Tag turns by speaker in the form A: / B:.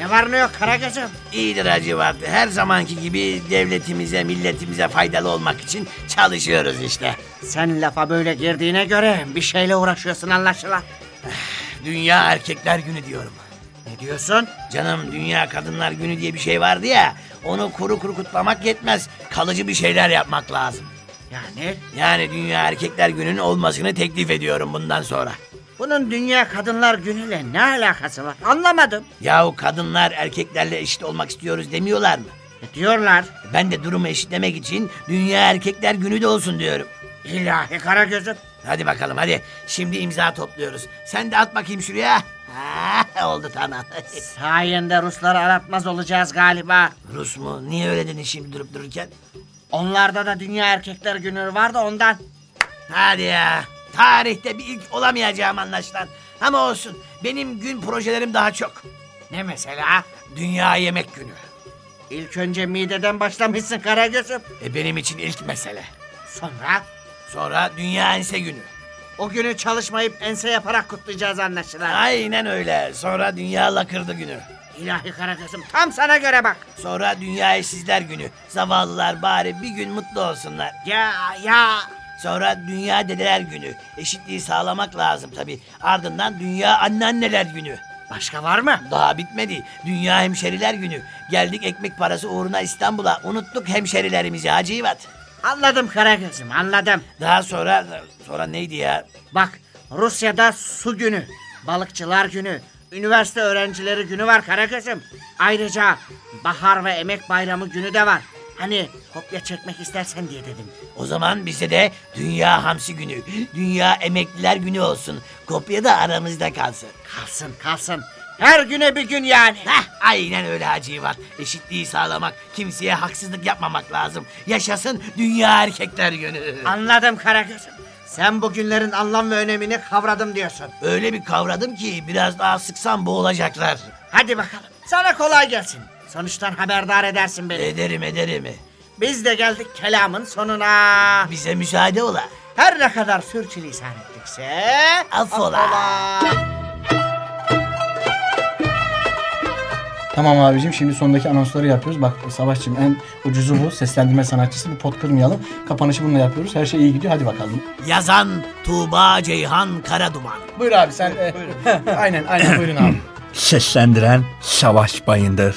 A: Ne var ne yok Karagöz'üm?
B: İyidir Hacivat. Her zamanki gibi devletimize, milletimize faydalı olmak için çalışıyoruz işte.
A: Sen lafa böyle girdiğine göre bir şeyle uğraşıyorsun anlaşılan.
B: Dünya Erkekler Günü diyorum.
A: Ne diyorsun?
B: Canım Dünya Kadınlar Günü diye bir şey vardı ya. Onu kuru kuru kutlamak yetmez. Kalıcı bir şeyler yapmak lazım.
A: Yani
B: Yani Dünya Erkekler Günü'nün olmasını teklif ediyorum bundan sonra.
A: Bunun Dünya Kadınlar Günü'yle ne alakası var? Anlamadım.
B: Yahu kadınlar erkeklerle eşit olmak istiyoruz demiyorlar mı?
A: Ne diyorlar?
B: Ben de durumu eşitlemek için Dünya Erkekler Günü de olsun diyorum.
A: İlahi Karagöz'üm.
B: Hadi bakalım hadi. Şimdi imza topluyoruz. Sen de at bakayım şuraya. Ha, oldu tamam.
A: Sayende Rusları aratmaz olacağız galiba.
B: Rus mu? Niye öyle dedin şimdi durup dururken?
A: Onlarda da Dünya Erkekler Günü var da ondan.
B: Hadi ya. Tarihte bir ilk olamayacağım anlaşılan. Ama olsun. Benim gün projelerim daha çok.
A: Ne mesela?
B: Dünya Yemek Günü.
A: İlk önce mideden başlamışsın Karagöz'üm.
B: E benim için ilk mesele.
A: Sonra
B: Sonra Dünya Ense Günü.
A: o günü çalışmayıp ense yaparak kutlayacağız anlaşılan.
B: Aynen öyle. Sonra Dünya Lakırdı Günü.
A: İlahi Karagöz'üm tam sana göre bak.
B: Sonra Dünya Eşsizler Günü. Zavallılar bari bir gün mutlu olsunlar.
A: Ya ya.
B: Sonra Dünya Dedeler Günü. Eşitliği sağlamak lazım tabii. Ardından Dünya Anneanneler Günü.
A: Başka var mı?
B: Daha bitmedi. Dünya Hemşeriler Günü. Geldik ekmek parası uğruna İstanbul'a. Unuttuk hemşerilerimizi Hacı İvat.
A: Anladım Karagöz'üm anladım.
B: Daha sonra... Sonra neydi ya?
A: Bak Rusya'da su günü, balıkçılar günü, üniversite öğrencileri günü var Karagöz'üm. Ayrıca bahar ve emek bayramı günü de var. Hani kopya çekmek istersen diye dedim.
B: O zaman bize de Dünya Hamsi Günü, Dünya Emekliler Günü olsun. Kopya da aramızda kalsın.
A: Kalsın kalsın. Her güne bir gün yani.
B: Heh, aynen öyle Hacı İvat. Eşitliği sağlamak, kimseye haksızlık yapmamak lazım. Yaşasın Dünya Erkekler Günü.
A: Anladım Karagöz'üm. Sen bu günlerin anlam ve önemini kavradım diyorsun.
B: Öyle bir kavradım ki biraz daha sıksam boğulacaklar.
A: Hadi bakalım. Sana kolay gelsin. Sonuçtan haberdar edersin beni.
B: Ederim ederim.
A: Biz de geldik kelamın sonuna.
B: Bize müsaade ola.
A: Her ne kadar sürçülisan ettikse...
B: Affola.
C: Tamam abicim şimdi sondaki anonsları yapıyoruz. Bak Savaşçım en ucuzu bu. Seslendirme sanatçısı. Bir pot kırmayalım. Kapanışı bununla yapıyoruz. Her şey iyi gidiyor. Hadi bakalım.
B: Yazan Tuğba Ceyhan Karaduman.
C: Buyur abi sen. e, aynen aynen buyurun abi.
D: Seslendiren Savaş Bayındır,